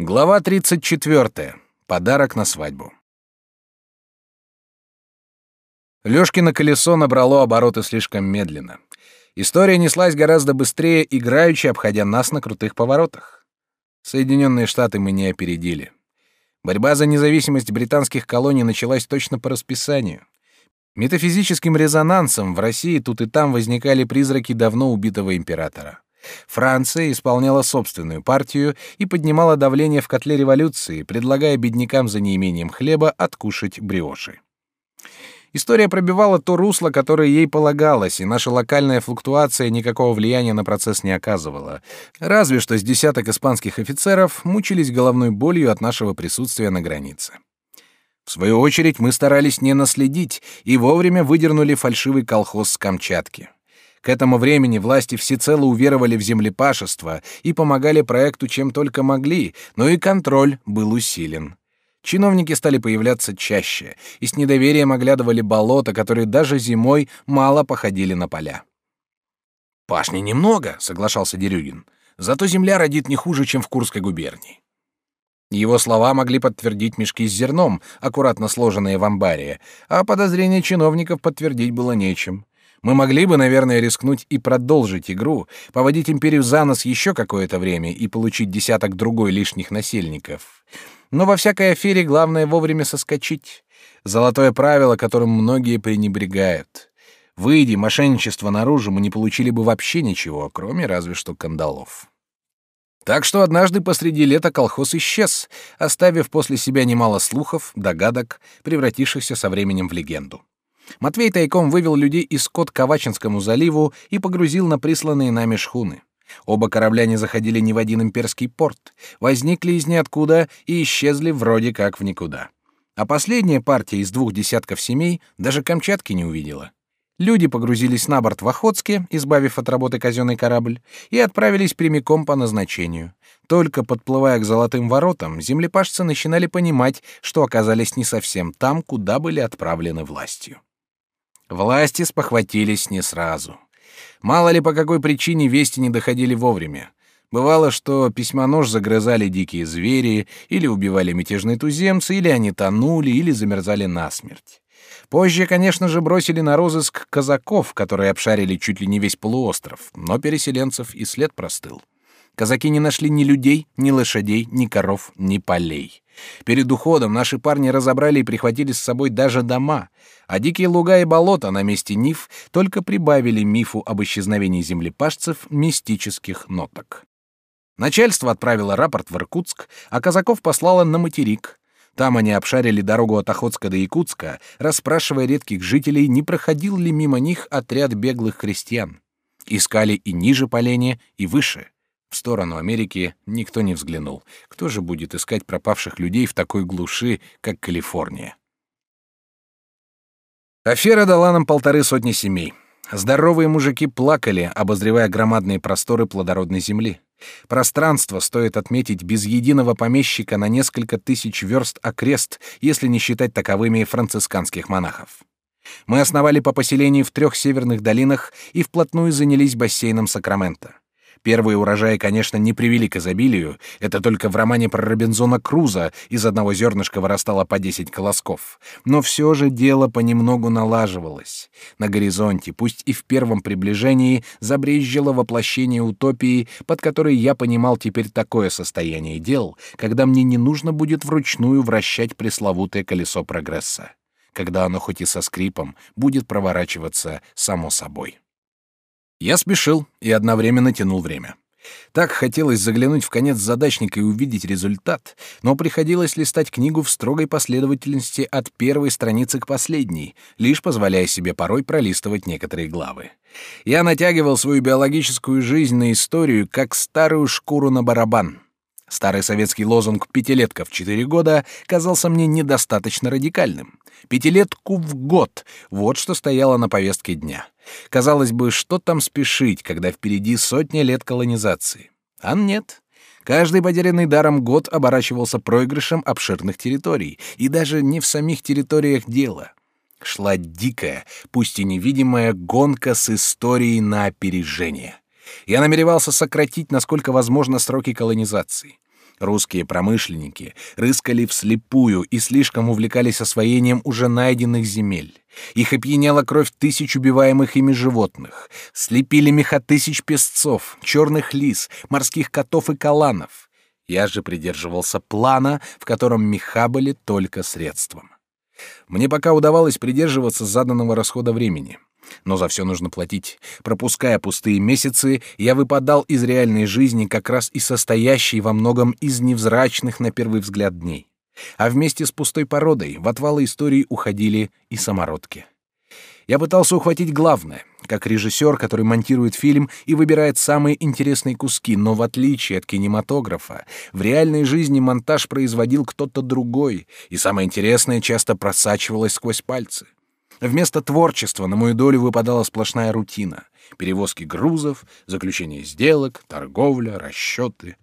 Глава 34. Подарок на свадьбу. Лёшкино колесо набрало обороты слишком медленно. История неслась гораздо быстрее, играючи, обходя нас на крутых поворотах. Соединенные Штаты мы не опередили. Борьба за независимость британских колоний началась точно по расписанию. Метафизическим резонансом в России тут и там возникали призраки давно убитого императора. Франция исполняла собственную партию и поднимала давление в котле революции, предлагая беднякам за неимением хлеба откушать бриоши. История пробивала то русло, которое ей полагалось, и наша локальная флуктуация никакого влияния на процесс не оказывала. Разве что с десяток испанских офицеров мучились головной болью от нашего присутствия на границе. В свою очередь мы старались не наследить и вовремя выдернули фальшивый колхоз с Камчатки. К этому времени власти всецело уверовали в землепашество и помогали проекту чем только могли, но и контроль был усилен. Чиновники стали появляться чаще и с недоверием оглядывали болота, которые даже зимой мало походили на поля. «Пашни немного», — соглашался Дерюгин, — «зато земля родит не хуже, чем в Курской губернии». Его слова могли подтвердить мешки с зерном, аккуратно сложенные в амбаре, а подозрения чиновников подтвердить было нечем. Мы могли бы, наверное, рискнуть и продолжить игру, поводить империю за нос еще какое-то время и получить десяток другой лишних насельников. Но во всякой афере главное вовремя соскочить. Золотое правило, которым многие пренебрегают. Выйди мошенничество наружу, мы не получили бы вообще ничего, кроме разве что кандалов. Так что однажды посреди лета колхоз исчез, оставив после себя немало слухов, догадок, превратившихся со временем в легенду. Матвей тайком вывел людей из скот к Авачинскому заливу и погрузил на присланные нами шхуны. Оба корабля не заходили ни в один имперский порт, возникли из ниоткуда и исчезли вроде как в никуда. А последняя партия из двух десятков семей даже Камчатки не увидела. Люди погрузились на борт в Охотске, избавив от работы казенный корабль, и отправились прямиком по назначению. Только подплывая к золотым воротам, землепашцы начинали понимать, что оказались не совсем там, куда были отправлены властью. Власти спохватились не сразу. Мало ли по какой причине вести не доходили вовремя. Бывало, что письмонож загрызали дикие звери, или убивали мятежные туземцы, или они тонули, или замерзали насмерть. Позже, конечно же, бросили на розыск казаков, которые обшарили чуть ли не весь полуостров, но переселенцев и след простыл. Казаки не нашли ни людей, ни лошадей, ни коров, ни полей. Перед уходом наши парни разобрали и прихватили с собой даже дома, а дикие луга и болота на месте Нив только прибавили мифу об исчезновении землепашцев мистических ноток. Начальство отправило рапорт в Иркутск, а казаков послало на материк. Там они обшарили дорогу от Охотска до Якутска, расспрашивая редких жителей, не проходил ли мимо них отряд беглых крестьян. Искали и ниже по и выше — в сторону Америки никто не взглянул. Кто же будет искать пропавших людей в такой глуши, как Калифорния? Афера дала нам полторы сотни семей. Здоровые мужики плакали, обозревая громадные просторы плодородной земли. Пространство, стоит отметить, без единого помещика на несколько тысяч верст окрест, если не считать таковыми францисканских монахов. Мы основали по поселению в трех северных долинах и вплотную занялись бассейном Сакрамента. Первые урожаи, конечно, не привели к изобилию, это только в романе про Робинзона Круза из одного зернышка вырастало по десять колосков. Но все же дело понемногу налаживалось. На горизонте, пусть и в первом приближении, забрезжило воплощение утопии, под которой я понимал теперь такое состояние дел, когда мне не нужно будет вручную вращать пресловутое колесо прогресса когда оно хоть и со скрипом будет проворачиваться само собой. Я спешил и одновременно тянул время. Так хотелось заглянуть в конец задачника и увидеть результат, но приходилось листать книгу в строгой последовательности от первой страницы к последней, лишь позволяя себе порой пролистывать некоторые главы. Я натягивал свою биологическую жизнь на историю, как старую шкуру на барабан. Старый советский лозунг «пятилетка в четыре года» казался мне недостаточно радикальным. Пятилетку в год — вот что стояло на повестке дня. Казалось бы, что там спешить, когда впереди сотня лет колонизации? А нет. Каждый потерянный даром год оборачивался проигрышем обширных территорий, и даже не в самих территориях дела. Шла дикая, пусть и невидимая гонка с историей на опережение. Я намеревался сократить, насколько возможно, сроки колонизации. Русские промышленники рыскали вслепую и слишком увлекались освоением уже найденных земель. Их опьяняла кровь тысяч убиваемых ими животных. Слепили меха тысяч песцов, черных лис, морских котов и каланов. Я же придерживался плана, в котором меха были только средством. Мне пока удавалось придерживаться заданного расхода времени. Но за все нужно платить. Пропуская пустые месяцы, я выпадал из реальной жизни как раз и состоящей во многом из невзрачных на первый взгляд дней. А вместе с пустой породой в отвалы истории уходили и самородки. Я пытался ухватить главное, как режиссер, который монтирует фильм и выбирает самые интересные куски, но в отличие от кинематографа, в реальной жизни монтаж производил кто-то другой, и самое интересное часто просачивалось сквозь пальцы. Вместо творчества на мою долю выпадала сплошная рутина. Перевозки грузов, заключение сделок, торговля, расчеты.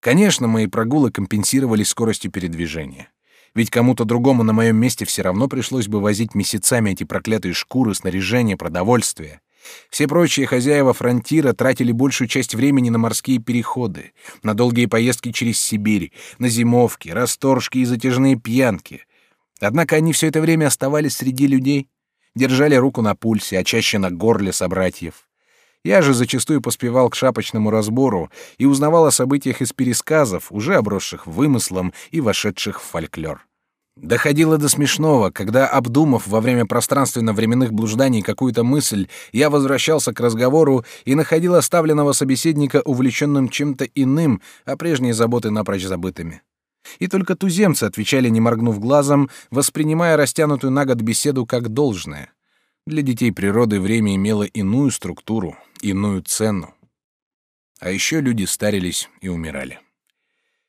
Конечно, мои прогулы компенсировались скоростью передвижения. Ведь кому-то другому на моем месте все равно пришлось бы возить месяцами эти проклятые шкуры, снаряжение, продовольствие. Все прочие хозяева фронтира тратили большую часть времени на морские переходы, на долгие поездки через Сибирь, на зимовки, расторжки и затяжные пьянки — Однако они все это время оставались среди людей, держали руку на пульсе, а чаще на горле собратьев. Я же зачастую поспевал к шапочному разбору и узнавал о событиях из пересказов, уже обросших вымыслом и вошедших в фольклор. Доходило до смешного, когда, обдумав во время пространственно-временных блужданий какую-то мысль, я возвращался к разговору и находил оставленного собеседника увлеченным чем-то иным, а прежние заботы напрочь забытыми. И только туземцы отвечали, не моргнув глазом, воспринимая растянутую на год беседу как должное. Для детей природы время имело иную структуру, иную цену. А еще люди старились и умирали.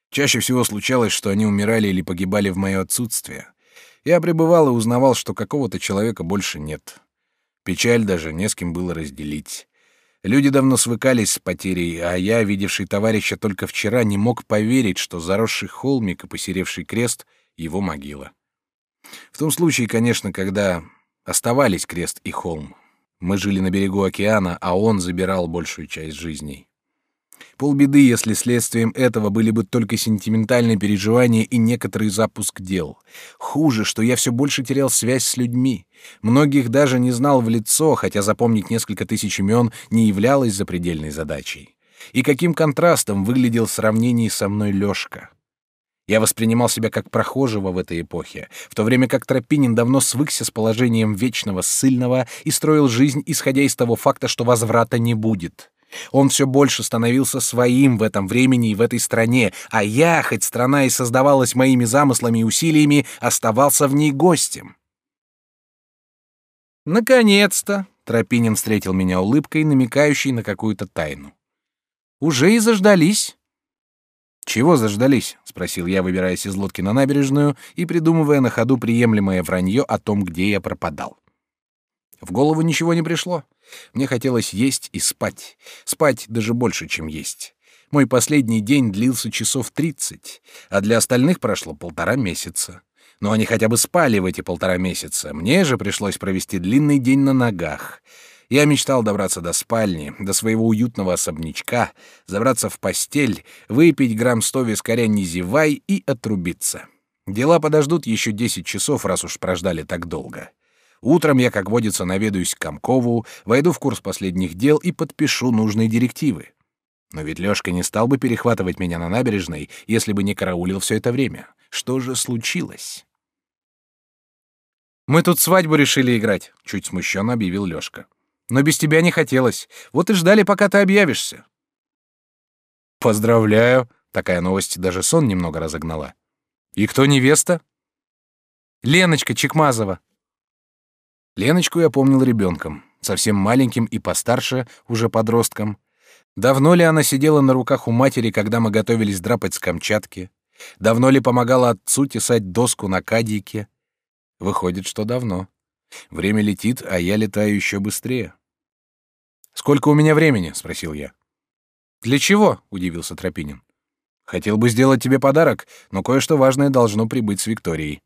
Чаще всего случалось, что они умирали или погибали в мое отсутствие. Я пребывал и узнавал, что какого-то человека больше нет. Печаль даже не с кем было разделить. Люди давно свыкались с потерей, а я, видевший товарища только вчера, не мог поверить, что заросший холмик и посеревший крест — его могила. В том случае, конечно, когда оставались крест и холм. Мы жили на берегу океана, а он забирал большую часть жизней. Полбеды, если следствием этого были бы только сентиментальные переживания и некоторый запуск дел. Хуже, что я все больше терял связь с людьми. Многих даже не знал в лицо, хотя запомнить несколько тысяч имен не являлось запредельной задачей. И каким контрастом выглядел в сравнении со мной Лёшка. Я воспринимал себя как прохожего в этой эпохе, в то время как Тропинин давно свыкся с положением вечного ссыльного и строил жизнь, исходя из того факта, что возврата не будет. Он все больше становился своим в этом времени и в этой стране, а я, хоть страна и создавалась моими замыслами и усилиями, оставался в ней гостем. «Наконец-то!» — Тропинин встретил меня улыбкой, намекающей на какую-то тайну. «Уже и заждались». «Чего заждались?» — спросил я, выбираясь из лодки на набережную и придумывая на ходу приемлемое вранье о том, где я пропадал. В голову ничего не пришло. Мне хотелось есть и спать. Спать даже больше, чем есть. Мой последний день длился часов тридцать, а для остальных прошло полтора месяца. Но они хотя бы спали в эти полтора месяца. Мне же пришлось провести длинный день на ногах. Я мечтал добраться до спальни, до своего уютного особнячка, забраться в постель, выпить грамм сто вискаря не зевай и отрубиться. Дела подождут еще десять часов, раз уж прождали так долго. Утром я, как водится, наведаюсь к Комкову, войду в курс последних дел и подпишу нужные директивы. Но ведь Лёшка не стал бы перехватывать меня на набережной, если бы не караулил все это время. Что же случилось? «Мы тут свадьбу решили играть», — чуть смущенно объявил Лёшка. «Но без тебя не хотелось. Вот и ждали, пока ты объявишься». «Поздравляю!» — такая новость даже сон немного разогнала. «И кто невеста?» «Леночка Чекмазова», Леночку я помнил ребенком, совсем маленьким и постарше, уже подростком. Давно ли она сидела на руках у матери, когда мы готовились драпать с Камчатки? Давно ли помогала отцу тесать доску на кадике? Выходит, что давно. Время летит, а я летаю еще быстрее. «Сколько у меня времени?» — спросил я. «Для чего?» — удивился Тропинин. «Хотел бы сделать тебе подарок, но кое-что важное должно прибыть с Викторией».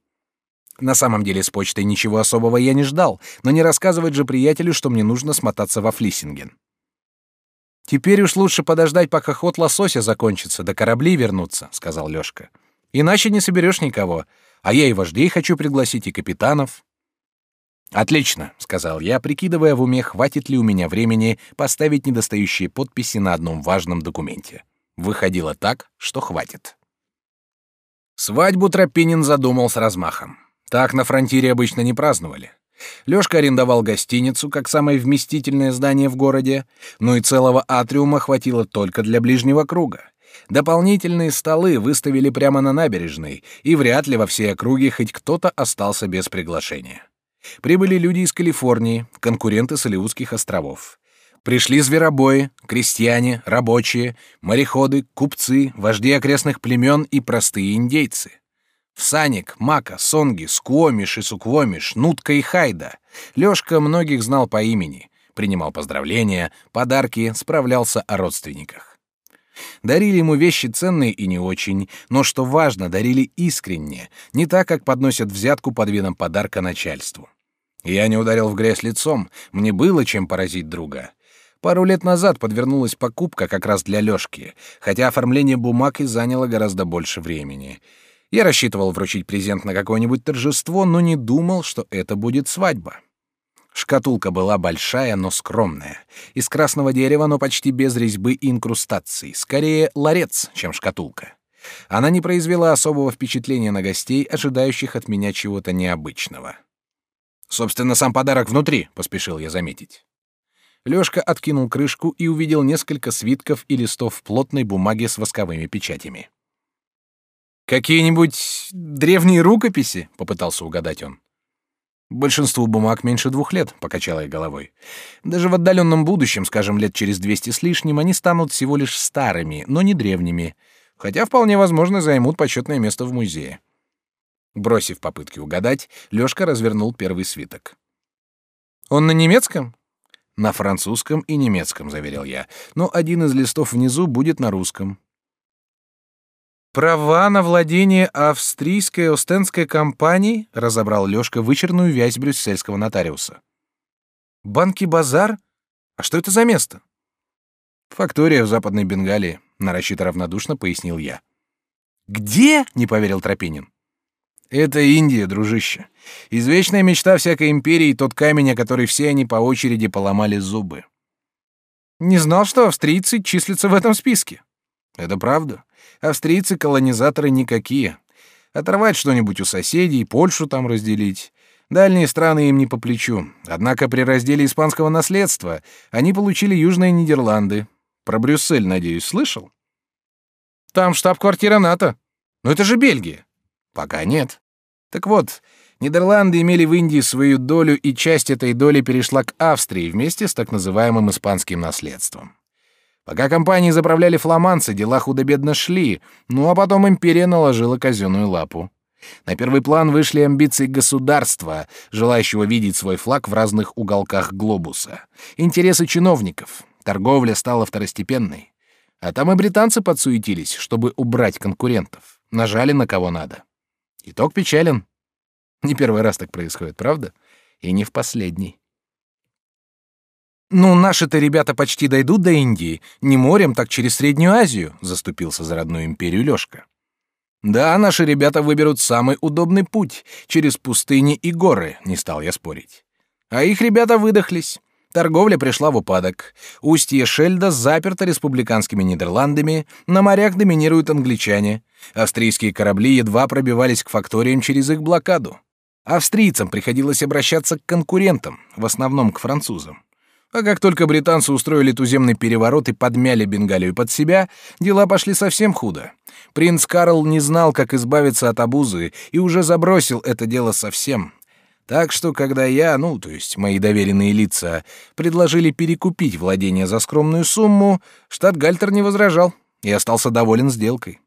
На самом деле с почтой ничего особого я не ждал, но не рассказывать же приятелю, что мне нужно смотаться во Флиссинген. Теперь уж лучше подождать, пока ход лосося закончится, до корабли вернутся, сказал Лёшка. Иначе не соберешь никого. А я и вождей хочу пригласить, и капитанов. Отлично, сказал я, прикидывая в уме, хватит ли у меня времени поставить недостающие подписи на одном важном документе. Выходило так, что хватит. Свадьбу Тропинин задумал с размахом. Так на фронтире обычно не праздновали. Лёшка арендовал гостиницу как самое вместительное здание в городе, но и целого атриума хватило только для ближнего круга. Дополнительные столы выставили прямо на набережной, и вряд ли во всей округе хоть кто-то остался без приглашения. Прибыли люди из Калифорнии, конкуренты с Алиутских островов. Пришли зверобои, крестьяне, рабочие, мореходы, купцы, вожди окрестных племен и простые индейцы. Всаник, Мака, Сонги, Скуомиш и Суквомиш, Нутка и Хайда. Лёшка многих знал по имени, принимал поздравления, подарки, справлялся о родственниках. Дарили ему вещи ценные и не очень, но, что важно, дарили искренне, не так, как подносят взятку под видом подарка начальству. Я не ударил в грязь лицом, мне было чем поразить друга. Пару лет назад подвернулась покупка как раз для Лёшки, хотя оформление бумаг и заняло гораздо больше времени. Я рассчитывал вручить презент на какое-нибудь торжество, но не думал, что это будет свадьба. Шкатулка была большая, но скромная. Из красного дерева, но почти без резьбы и инкрустаций. Скорее, ларец, чем шкатулка. Она не произвела особого впечатления на гостей, ожидающих от меня чего-то необычного. «Собственно, сам подарок внутри», — поспешил я заметить. Лёшка откинул крышку и увидел несколько свитков и листов плотной бумаги с восковыми печатями. «Какие-нибудь древние рукописи?» — попытался угадать он. Большинству бумаг меньше двух лет, покачала я головой. Даже в отдаленном будущем, скажем, лет через двести с лишним, они станут всего лишь старыми, но не древними, хотя вполне возможно займут почетное место в музее. Бросив попытки угадать, Лёшка развернул первый свиток. Он на немецком? На французском и немецком, заверил я. Но один из листов внизу будет на русском. Права на владение австрийской Остенской компанией разобрал Лёшка вычерную вязь брюссельского нотариуса. Банки Базар? А что это за место? Фактория в Западной Бенгалии, нарочито равнодушно пояснил я. Где? не поверил Тропинин. Это Индия, дружище. Извечная мечта всякой империи тот камень, о который все они по очереди поломали зубы. Не знал, что австрийцы числятся в этом списке. Это правда. Австрийцы-колонизаторы никакие. Оторвать что-нибудь у соседей, Польшу там разделить. Дальние страны им не по плечу. Однако при разделе испанского наследства они получили Южные Нидерланды. Про Брюссель, надеюсь, слышал? Там штаб-квартира НАТО. Но это же Бельгия. Пока нет. Так вот, Нидерланды имели в Индии свою долю, и часть этой доли перешла к Австрии вместе с так называемым испанским наследством. Пока компании заправляли фламандцы, дела худо-бедно шли, ну а потом империя наложила казенную лапу. На первый план вышли амбиции государства, желающего видеть свой флаг в разных уголках глобуса. Интересы чиновников. Торговля стала второстепенной. А там и британцы подсуетились, чтобы убрать конкурентов. Нажали на кого надо. Итог печален. Не первый раз так происходит, правда? И не в последний. «Ну, наши-то ребята почти дойдут до Индии. Не морем, так через Среднюю Азию», — заступился за родную империю Лёшка. «Да, наши ребята выберут самый удобный путь, через пустыни и горы», — не стал я спорить. А их ребята выдохлись. Торговля пришла в упадок. Устье Шельда заперто республиканскими Нидерландами, на морях доминируют англичане. Австрийские корабли едва пробивались к факториям через их блокаду. Австрийцам приходилось обращаться к конкурентам, в основном к французам. А как только британцы устроили туземный переворот и подмяли Бенгалию под себя, дела пошли совсем худо. Принц Карл не знал, как избавиться от обузы, и уже забросил это дело совсем. Так что, когда я, ну, то есть мои доверенные лица, предложили перекупить владение за скромную сумму, штат Гальтер не возражал и остался доволен сделкой.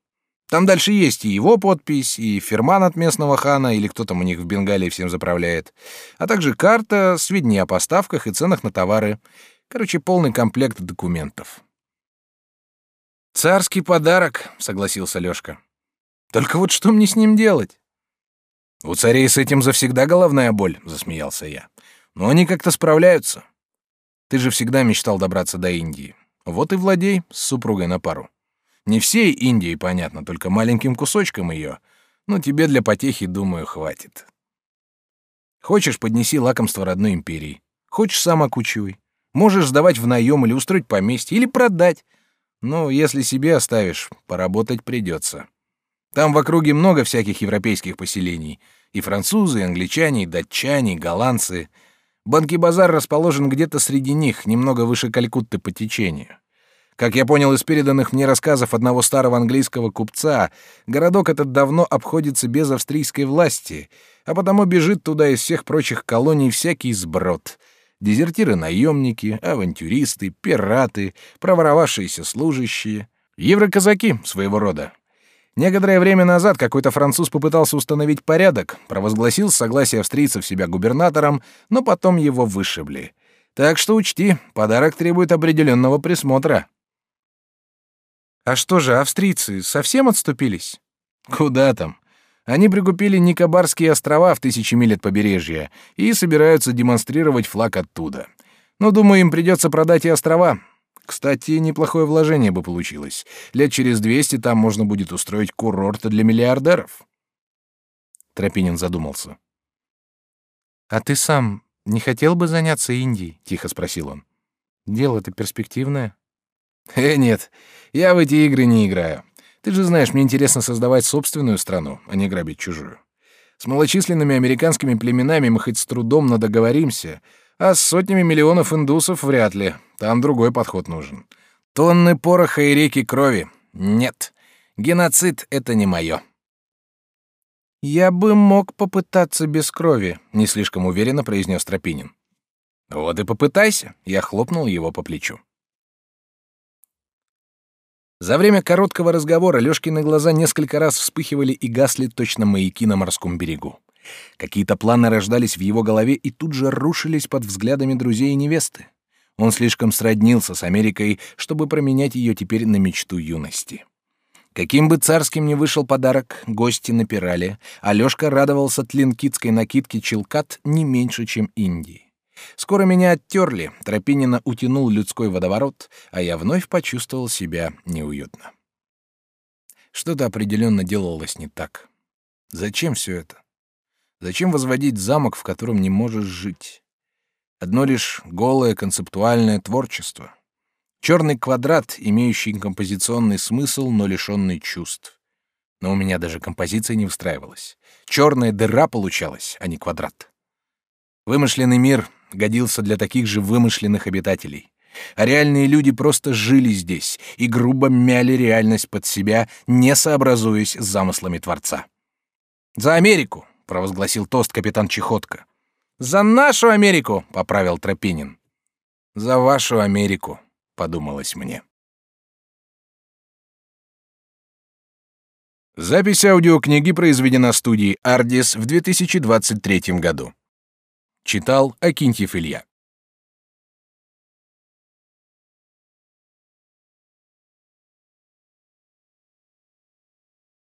Там дальше есть и его подпись, и ферман от местного хана, или кто там у них в Бенгалии всем заправляет, а также карта, сведения о поставках и ценах на товары. Короче, полный комплект документов. «Царский подарок», — согласился Лёшка. «Только вот что мне с ним делать?» «У царей с этим завсегда головная боль», — засмеялся я. «Но они как-то справляются. Ты же всегда мечтал добраться до Индии. Вот и владей с супругой на пару. Не всей Индией, понятно, только маленьким кусочком ее. Но тебе для потехи, думаю, хватит. Хочешь, поднеси лакомство родной империи. Хочешь, сам окучивай. Можешь сдавать в наем или устроить поместье, или продать. Но если себе оставишь, поработать придется. Там в округе много всяких европейских поселений. И французы, и англичане, и датчане, и голландцы. Банки-базар расположен где-то среди них, немного выше Калькутты по течению. Как я понял из переданных мне рассказов одного старого английского купца, городок этот давно обходится без австрийской власти, а потому бежит туда из всех прочих колоний всякий сброд. Дезертиры-наемники, авантюристы, пираты, проворовавшиеся служащие, евроказаки своего рода. Некоторое время назад какой-то француз попытался установить порядок, провозгласил с согласия австрийцев себя губернатором, но потом его вышибли. Так что учти, подарок требует определенного присмотра. А что же, австрийцы совсем отступились? Куда там? Они прикупили Никобарские острова в тысячи миль от побережья и собираются демонстрировать флаг оттуда. Но, думаю, им придется продать и острова. Кстати, неплохое вложение бы получилось. Лет через двести там можно будет устроить курорт для миллиардеров. Тропинин задумался. «А ты сам не хотел бы заняться Индией?» — тихо спросил он. «Дело-то перспективное». Э, нет, я в эти игры не играю. Ты же знаешь, мне интересно создавать собственную страну, а не грабить чужую. С малочисленными американскими племенами мы хоть с трудом, но договоримся, а с сотнями миллионов индусов вряд ли. Там другой подход нужен. Тонны пороха и реки крови. Нет. Геноцид — это не мое. «Я бы мог попытаться без крови», — не слишком уверенно произнес Тропинин. «Вот и попытайся», — я хлопнул его по плечу. За время короткого разговора Лёшкины глаза несколько раз вспыхивали и гасли точно маяки на морском берегу. Какие-то планы рождались в его голове и тут же рушились под взглядами друзей и невесты. Он слишком сроднился с Америкой, чтобы променять ее теперь на мечту юности. Каким бы царским ни вышел подарок, гости напирали, а Лёшка радовался тлинкитской накидке Челкат не меньше, чем Индии. Скоро меня оттерли, Тропинина утянул людской водоворот, а я вновь почувствовал себя неуютно. Что-то определенно делалось не так. Зачем все это? Зачем возводить замок, в котором не можешь жить? Одно лишь голое концептуальное творчество. Черный квадрат, имеющий композиционный смысл, но лишенный чувств. Но у меня даже композиция не встраивалась. Черная дыра получалась, а не квадрат. Вымышленный мир годился для таких же вымышленных обитателей. А реальные люди просто жили здесь и грубо мяли реальность под себя, не сообразуясь с замыслами Творца. «За Америку!» — провозгласил тост капитан Чехотка. «За нашу Америку!» — поправил Тропинин. «За вашу Америку!» — подумалось мне. Запись аудиокниги произведена студией «Ардис» в 2023 году. Читал Акинтьев Илья.